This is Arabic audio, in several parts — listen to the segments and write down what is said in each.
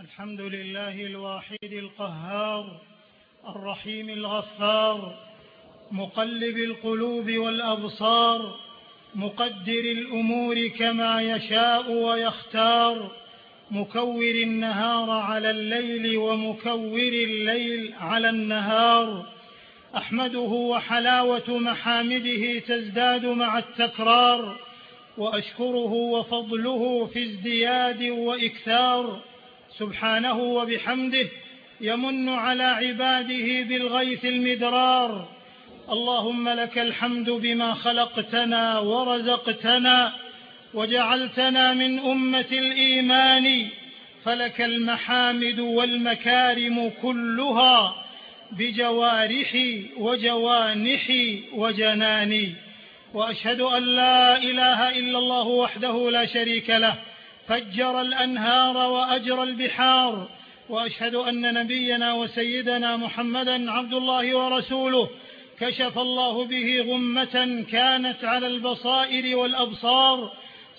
الحمد لله الواحد القهار الرحيم الغفار مقلب القلوب والأبصار مقدر الأمور كما يشاء ويختار مكور النهار على الليل ومكور الليل على النهار. أحمده وحلاوة محامده تزداد مع التكرار وأشكره وفضله في ازدياد وإكثار. سبحانه وبحمده يمن على عباده بالغيث المدرار. اللهم لك الحمد بما خلقتنا ورزقتنا وجعلتنا من أمة الإيمان. فلك المحامد والمكارم كلها بجوارحي وجوانحي وجناني وأشهد أن لا إله إلا الله وحده لا شريك له فجر الأنهار وأجرى البحار وأشهد أن نبينا وسيدنا محمدا عبد الله ورسوله كشف الله به غمة كانت على البصائر والأبصار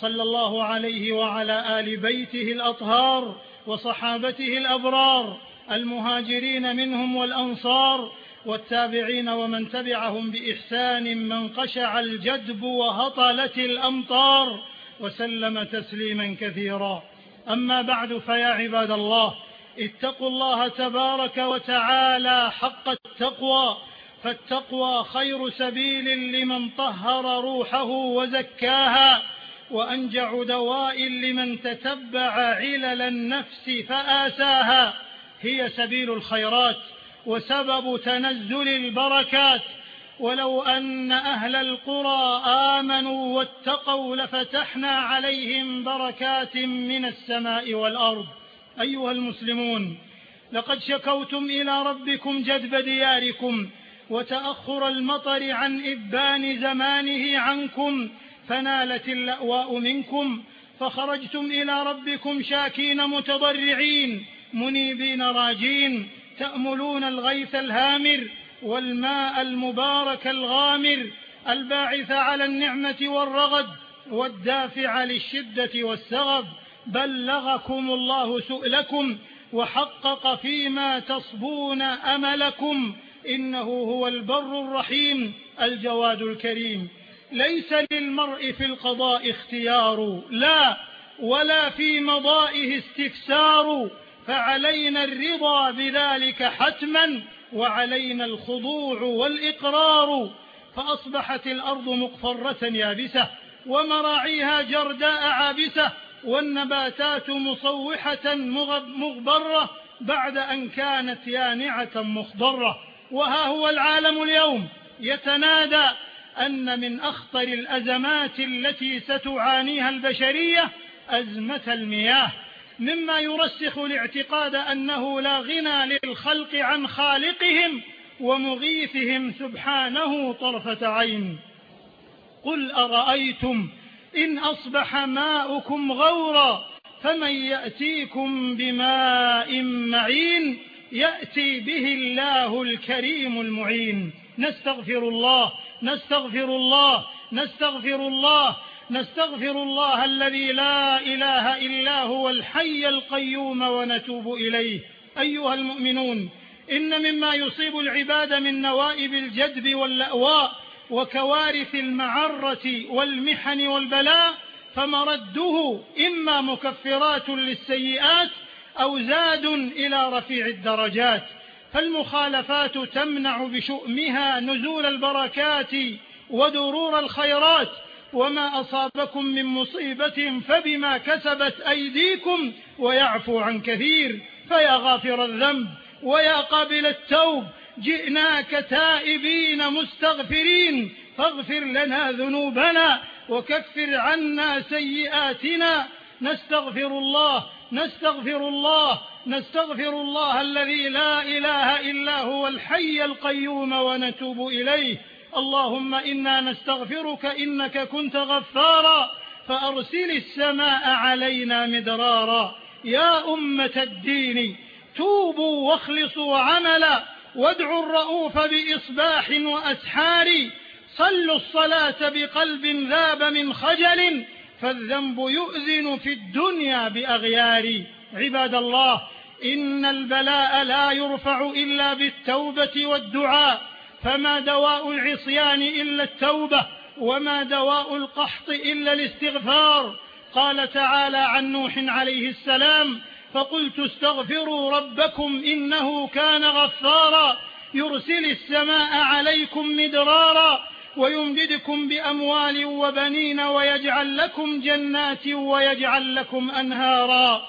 صلى الله عليه وعلى آل بيته الأطهار وصحابته الأبرار المهاجرين منهم والأنصار والتابعين ومن تبعهم بإحسان من قشع الجدب وهطلت الأمطار. وسلم تسليما كثيرا. أما بعد فيا عباد الله اتقوا الله تبارك وتعالى حق التقوى فالتقوى خير سبيل لمن طهر روحه وزكاها وأنجع دواء لمن تتبع علل النفس فآساها. هي سبيل الخيرات وسبب تنزل البركات. ولو أن أهل القرى آمنوا واتقوا لفتحنا عليهم بركات من السماء والأرض. أيها المسلمون لقد شكوتم إلى ربكم جدب دياركم وتأخر المطر عن إبان زمانه عنكم فنالت اللأواء منكم. فخرجتم إلى ربكم شاكين متضرعين منيبين راجين تأملون الغيث الهامر. والماء المبارك الغامر الباعث على النعمة والرغد والدافع للشدة والسغب. بلغكم الله سؤلكم وحقق فيما تصبون أملكم. إنه هو البر الرحيم الجواد الكريم. ليس للمرء في القضاء اختيار لا ولا في مضائه استفسار. فعلينا الرضا بذلك حتما. وعلينا الخضوع والإقرار فأصبحت الأرض مقفرة يابسة ومراعيها جرداء عابسة والنباتات مصوحة مغبرة بعد أن كانت يانعة مخضرة. وها هو العالم اليوم يتنادى أن من أخطر الأزمات التي ستعانيها البشرية أزمة المياه. مما يرسخ الاعتقاد أنه لا غنى للخلق عن خالقهم ومغيثهم سبحانه طرفة عين. قل أرأيتم إن أصبح ماؤكم غورا فمن يأتيكم بماء معين يأتي به الله الكريم المعين. نستغفر الله نستغفر الله نستغفر الله نستغفر الله الذي لا إله إلا هو الحي القيوم ونتوب إليه. أيها المؤمنون إن مما يصيب العباد من نوائب الجدب واللأواء وكوارث المعرة والمحن والبلاء فمرده إما مكفرات للسيئات أو زاد إلى رفيع الدرجات. فالمخالفات تمنع بشؤمها نزول البركات ودرور الخيرات وما أصابكم من مصيبة فبما كسبت أيديكم ويعفو عن كثير فيا غافر الذنب ويا قابل التوب جئناك تائبين مستغفرين فاغفر لنا ذنوبنا وكفر عنا سيئاتنا نستغفر الله نستغفر الله نستغفر الله الذي لا إله إلا هو الحي القيوم ونتوب إليه اللهم إنا نستغفرك إنك كنت غفارا فأرسل السماء علينا مدرارا. يا أمة الدين توبوا واخلصوا عملا وادعوا الرؤوف بإصباح وأسحار. صلوا الصلاة بقلب ذاب من خجل فالذنب يؤذن في الدنيا بأغيار. عباد الله إن البلاء لا يرفع إلا بالتوبة والدعاء. فما دواء العصيان إلا التوبة وما دواء القحط إلا الاستغفار. قال تعالى عن نوح عليه السلام فقلت استغفروا ربكم إنه كان غفارا. يرسل السماء عليكم مدرارا ويمددكم بأموال وبنين ويجعل لكم جنات ويجعل لكم أنهارا.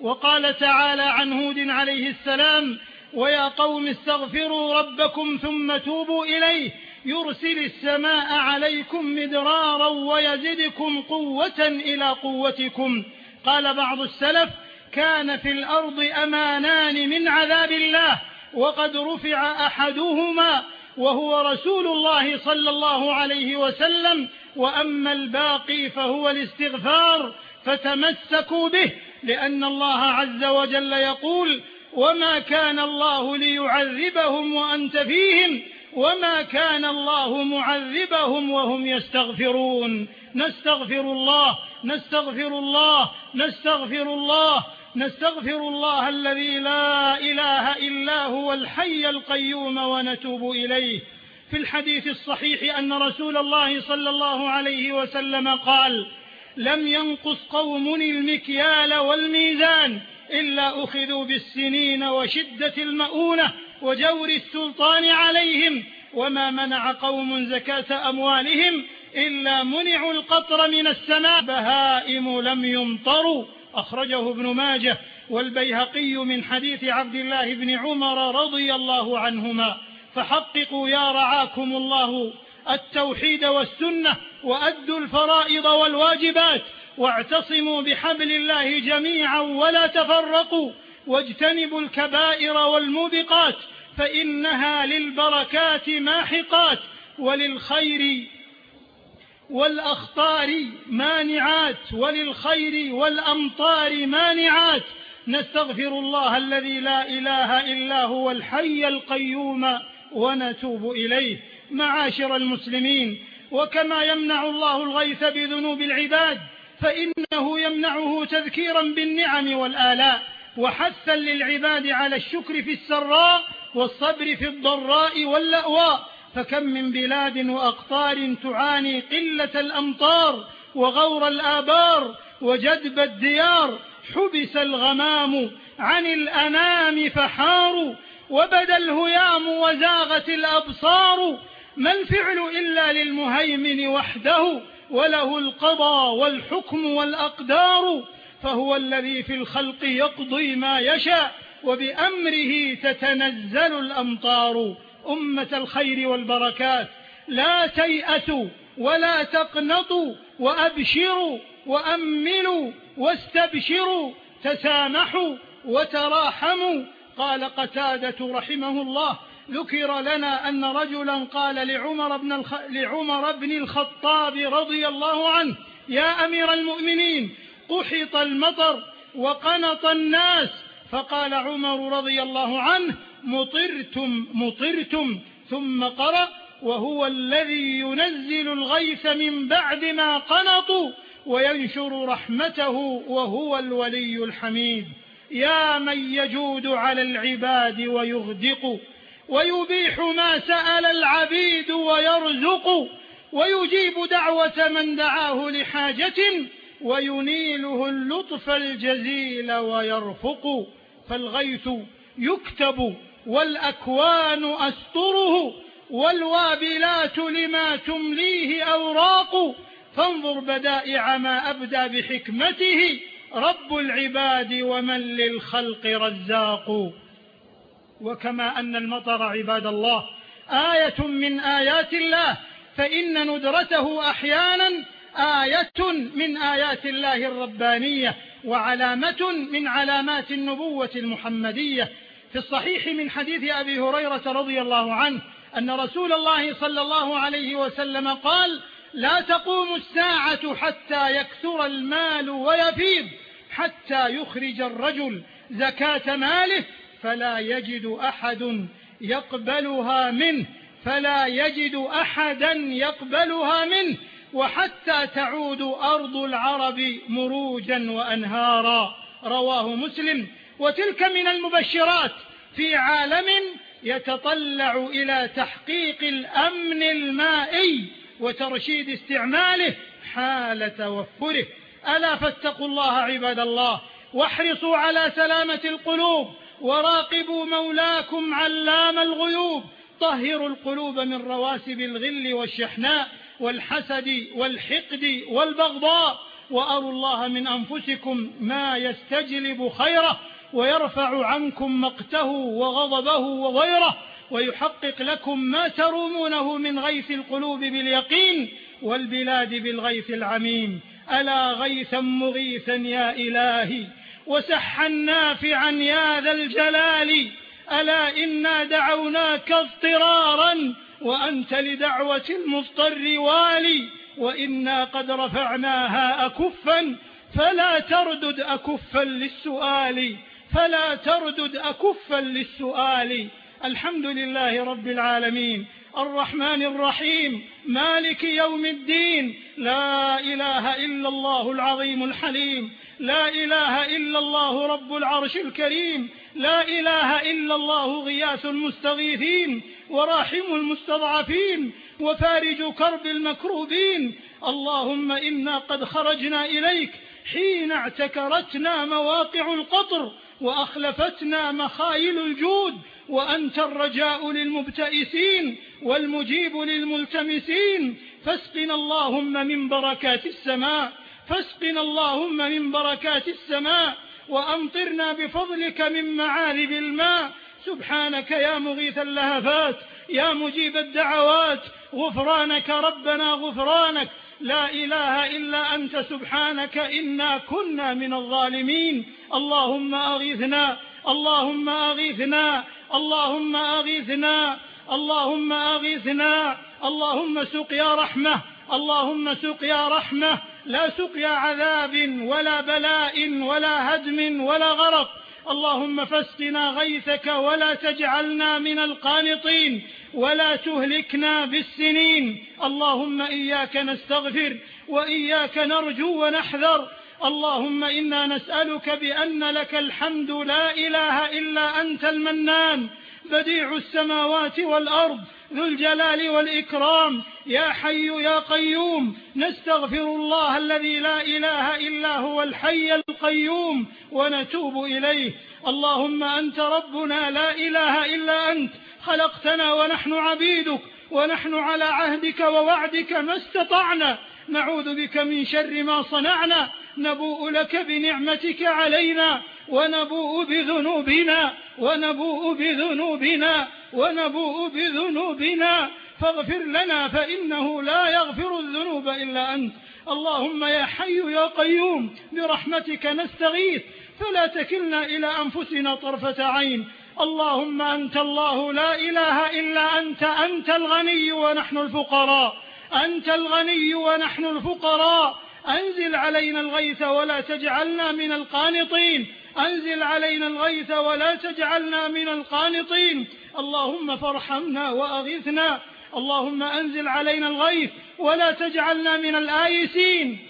وقال تعالى عن هود عليه السلام ويا قوم استغفروا ربكم ثم توبوا إليه يرسل السماء عليكم مدرارا ويزدكم قوة إلى قوتكم. قال بعض السلف كان في الأرض أمانان من عذاب الله وقد رفع أحدهما وهو رسول الله صلى الله عليه وسلم وأما الباقي فهو الاستغفار فتمسكوا به لأن الله عز وجل يقول وما كان الله ليعذبهم وأنت فيهم وما كان الله معذبهم وهم يستغفرون نستغفر الله نستغفر الله نستغفر الله نستغفر الله الذي لا إله إلا هو الحي القيوم ونتوب إليه. في الحديث الصحيح أن رسول الله صلى الله عليه وسلم قال لم ينقص قوم المكيال والميزان إلا أخذوا بالسنين وشدة المؤونة وجور السلطان عليهم وما منع قوم زكاة أموالهم إلا منعوا القطر من السماء. بهائم لم يمطروا. أخرجه ابن ماجه والبيهقي من حديث عبد الله بن عمر رضي الله عنهما. فحققوا يا رعاكم الله التوحيد والسنة وأدوا الفرائض والواجبات واعتصموا بحبل الله جميعا ولا تفرقوا واجتنبوا الكبائر والموبقات فإنها للبركات ماحقات وللخير والأخطار مانعات وللخير والأمطار مانعات نستغفر الله الذي لا إله إلا هو الحي القيوم ونتوب إليه معاشر المسلمين وكما يمنع الله الغيث بذنوب العباد فإنه يمنعه تذكيرا بالنعم والآلاء وحثا للعباد على الشكر في السراء والصبر في الضراء واللأواء. فكم من بلاد وأقطار تعاني قلة الأمطار وغور الآبار وجدب الديار. حبس الغمام عن الأنام فحاروا وبدا الهيام وزاغت الأبصار. ما الفعل إلا للمهيمن وحده؟ وله القضى والحكم والأقدار فهو الذي في الخلق يقضي ما يشاء وبأمره تتنزل الأمطار. أمة الخير والبركات لا تيأسوا ولا تقنطوا وأبشروا وأملوا واستبشروا تسامحوا وتراحموا. قال قتادة رحمه الله ذكر لنا أن رجلا قال لعمر بن, الخ... لعمر بن الخطاب رضي الله عنه يا أمير المؤمنين قحط المطر وقنط الناس. فقال عمر رضي الله عنه مطرتم مطرتم. ثم قرأ وهو الذي ينزل الغيث من بعد ما قنطوا وينشر رحمته وهو الولي الحميد. يا من يجود على العباد ويغدق ويبيح ما سأل العبيد ويرزق ويجيب دعوة من دعاه لحاجة وينيله اللطف الجزيل ويرفق. فالغيث يكتب والأكوان أسطره والوابلات لما تمليه أوراق. فانظر بدائع ما أبدى بحكمته رب العباد ومن للخلق رزاق. وكما أن المطر عباد الله آية من آيات الله فإن ندرته أحيانا آية من آيات الله الربانية وعلامة من علامات النبوة المحمدية. في الصحيح من حديث أبي هريرة رضي الله عنه أن رسول الله صلى الله عليه وسلم قال لا تقوم الساعة حتى يكثر المال ويفيض حتى يخرج الرجل زكاة ماله فلا يجد أحد يقبلها منه فلا يجد أحدا يقبلها منه وحتى تعود أرض العرب مروجا وأنهارا. رواه مسلم. وتلك من المبشرات. في عالم يتطلع إلى تحقيق الأمن المائي وترشيد استعماله حال توفره ألا فاتقوا الله عباد الله واحرصوا على سلامة القلوب. وراقبوا مولاكم علام الغيوب. طهروا القلوب من رواسب الغل والشحناء والحسد والحقد والبغضاء وأروا الله من أنفسكم ما يستجلب خيره ويرفع عنكم مقته وغضبه وغيره ويحقق لكم ما ترومونه من غيث القلوب باليقين والبلاد بالغيث العميم. ألا غيثا مغيثا يا إلهي؟ وسحا نافعا يا ذا الجلال. ألا إنا دعوناك اضطرارا وأنت لدعوة المضطر والي. وإنا قد رفعناها أكفا فلا تردد أكفا للسؤال. فلا تردد أكفا للسؤال. الحمد لله رب العالمين. الرحمن الرحيم. مالك يوم الدين. لا إله إلا الله العظيم الحليم. لا إله إلا الله رب العرش الكريم لا إله إلا الله غياث المستغيثين وراحم المستضعفين وفارج كرب المكروبين. اللهم إنا قد خرجنا إليك حين اعتكرتنا مواقع القطر وأخلفتنا مخايل الجود وأنت الرجاء للمبتئسين والمجيب للملتمسين. فاسقنا اللهم من بركات السماء فاسقنا اللهم من بركات السماء وأمطرنا بفضلك من معارب الماء. سبحانك يا مغيث اللهفات يا مجيب الدعوات غفرانك ربنا غفرانك. لا إله إلا أنت سبحانك إنا كنا من الظالمين. اللهم أغيثنا اللهم أغيثنا اللهم أغيثنا اللهم أغيثنا. اللهم سقيا رحمة اللهم سقيا رحمة. لا سقيا عذاب ولا بلاء ولا هدم ولا غرق. اللهم فاسقنا غيثك ولا تجعلنا من القانطين ولا تهلكنا بالسنين. اللهم إياك نستغفر وإياك نرجو ونحذر. اللهم إنا نسألك بأن لك الحمد لا إله إلا أنت المنان. بديع السماوات والأرض ذو الجلال والإكرام. يا حي يا قيوم نستغفر الله الذي لا إله إلا هو الحي القيوم ونتوب إليه. اللهم أنت ربنا لا إله إلا أنت خلقتنا ونحن عبيدك ونحن على عهدك ووعدك ما استطعنا. نعوذ بك من شر ما صنعنا نبوء لك بنعمتك علينا. ونبوء بذنوبنا ونبوء بذنوبنا ونبوء بذنوبنا. فاغفر لنا فإنه لا يغفر الذنوب إلا أنت. اللهم يا حي يا قيوم برحمتك نستغيث. فلا تكلنا إلى أنفسنا طرفة عين. اللهم أنت الله لا إله إلا أنت. أنت الغني ونحن الفقراء. أنت الغني ونحن الفقراء. أنزل علينا الغيث ولا تجعلنا من القانطين. أنزل علينا الغيث ولا تجعلنا من القانطين. اللهم فارحمنا وأغثنا. اللهم أنزل علينا الغيث ولا تجعلنا من الآيسين.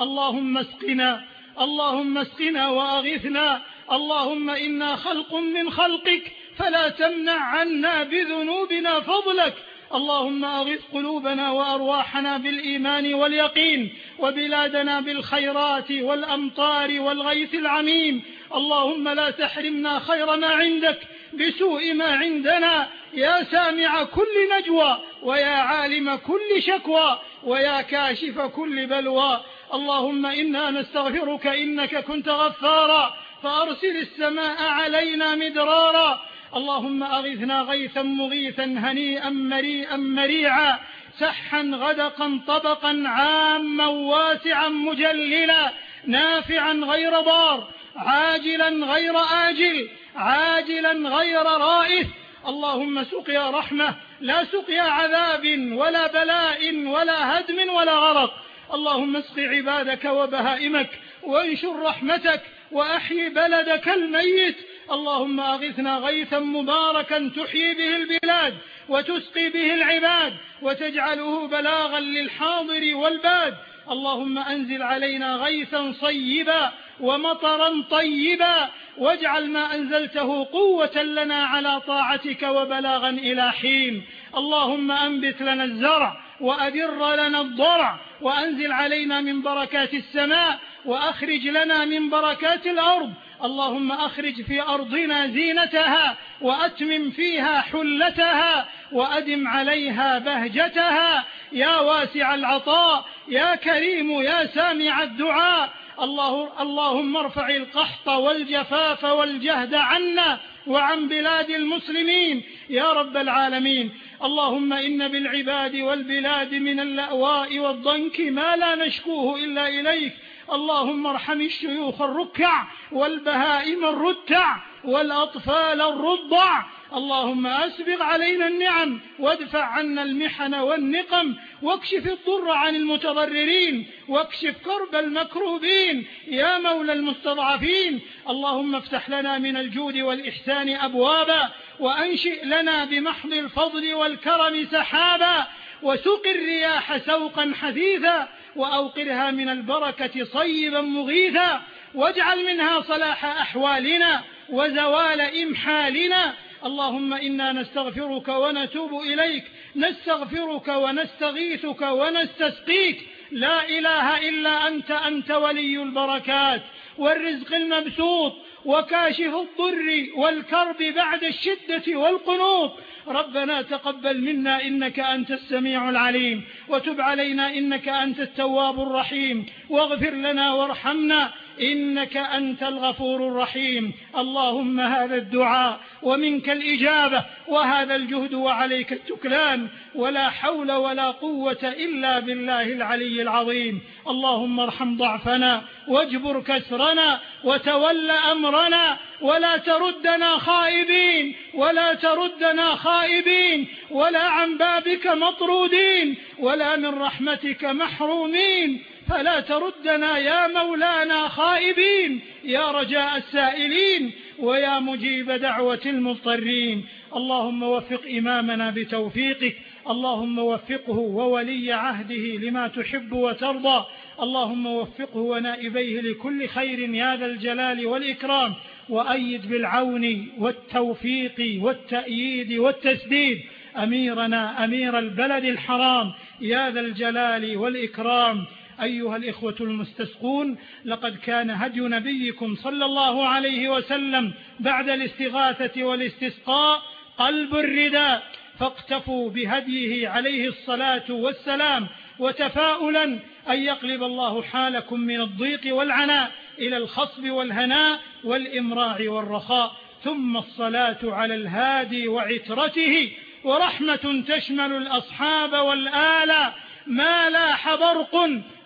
اللهم اسقنا. اللهم اسقنا وأغثنا. اللهم إنا خلق من خلقك. فلا تمنع عنا بذنوبنا فضلك. اللهم أغث قلوبنا وأرواحنا بالإيمان واليقين وبلادنا بالخيرات والأمطار والغيث العميم. اللهم لا تحرمنا خير ما عندك بسوء ما عندنا. يا سامع كل نجوى ويا عالم كل شكوى ويا كاشف كل بلوى. اللهم إنا نستغفرك إنك كنت غفارا. فأرسل السماء علينا مدرارا. اللهم أغثنا غيثا مغيثا هنيئا مريئا مريعا سحا غدقا طبقا عاما واسعا مجللا نافعا غير ضار عاجلا غير آجل عاجلا غير رائث اللهم سقيا رحمة لا سقيا عذاب ولا بلاء ولا هدم ولا غرق. اللهم اسق عبادك وبهائمك وانشر رحمتك. وأحيي بلدك الميت. اللهم أغثنا غيثا مباركا تحيي به البلاد وتسقي به العباد وتجعله بلاغا للحاضر والباد. اللهم أنزل علينا غيثا صيبا ومطرا طيبا واجعل ما أنزلته قوة لنا على طاعتك وبلاغا إلى حين. اللهم أنبت لنا الزرع وأدر لنا الضرع وأنزل علينا من بركات السماء وأخرج لنا من بركات الأرض. اللهم أخرج في أرضنا زينتها وأتمم فيها حلتها وأدم عليها بهجتها. يا واسع العطاء يا كريم يا سامع الدعاء. الله اللهم ارفع القحط والجفاف والجهد عنا وعن بلاد المسلمين. يا رب العالمين اللهم إن بالعباد والبلاد من اللأواء والضنك ما لا نشكوه إلا إليك. اللهم ارحم الشيوخ الركع والبهائم الرتع. والأطفال الرضع. اللهم أسبغ علينا النعم وادفع عنا المحن والنقم واكشف الضر عن المتضررين واكشف كرب المكروبين. يا مولى المستضعفين اللهم افتح لنا من الجود والإحسان أبوابا وأنشئ لنا بمحض الفضل والكرم سحابا وسق الرياح سوقا حثيثا وأوقرها من البركة صيبا مغيثا واجعل منها صلاح أحوالنا. وزوال إمحالنا اللهم إنا نستغفرك ونتوب إليك نستغفرك ونستغيثك ونستسقيك. لا إله إلا أنت أنت ولي البركات. والرزق المبسوط وكاشف الضر والكرب بعد الشدة والقنوط. ربنا تقبل منا إنك أنت السميع العليم وتب علينا إنك أنت التواب الرحيم. واغفر لنا وارحمنا. إنك أنت الغفور الرحيم. اللهم هذا الدعاء ومنك الإجابة وهذا الجهد وعليك التكلان. ولا حول ولا قوة إلا بالله العلي العظيم. اللهم ارحم ضعفنا واجبر كسرنا وتول أمرنا. ولا تردنا خائبين. ولا تردنا خائبين. ولا عن بابك مطرودين. ولا من رحمتك محرومين. فلا تردنا يا مولانا خائبين يا رجاء السائلين ويا مجيب دعوة المضطرين. اللهم وفق إمامنا بتوفيقك اللهم وفقه وولي عهده لما تحب وترضى اللهم وفقه ونائبيه لكل خير يا ذا الجلال والإكرام وأيد بالعون والتوفيق والتأييد والتسديد. أميرنا أمير البلد الحرام يا ذا الجلال والإكرام. أيها الإخوة المستسقون لقد كان هدي نبيكم صلى الله عليه وسلم بعد الاستغاثة والاستسقاء قلب الرداء فاقتفوا بهديه عليه الصلاة والسلام وتفاؤلا أن يقلب الله حالكم من الضيق والعناء إلى الخصب والهناء والإمراع والرخاء ثم الصلاة على الهادي وعترته ورحمة تشمل الأصحاب والآل ما لاح برق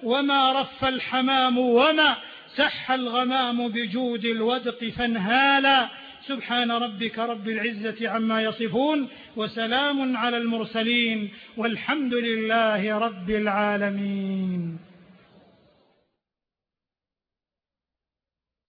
وما رف الحمام وما سح الغمام بجود الودق فانهالا. سبحان ربك رب العزة عما يصفون وسلام على المرسلين والحمد لله رب العالمين.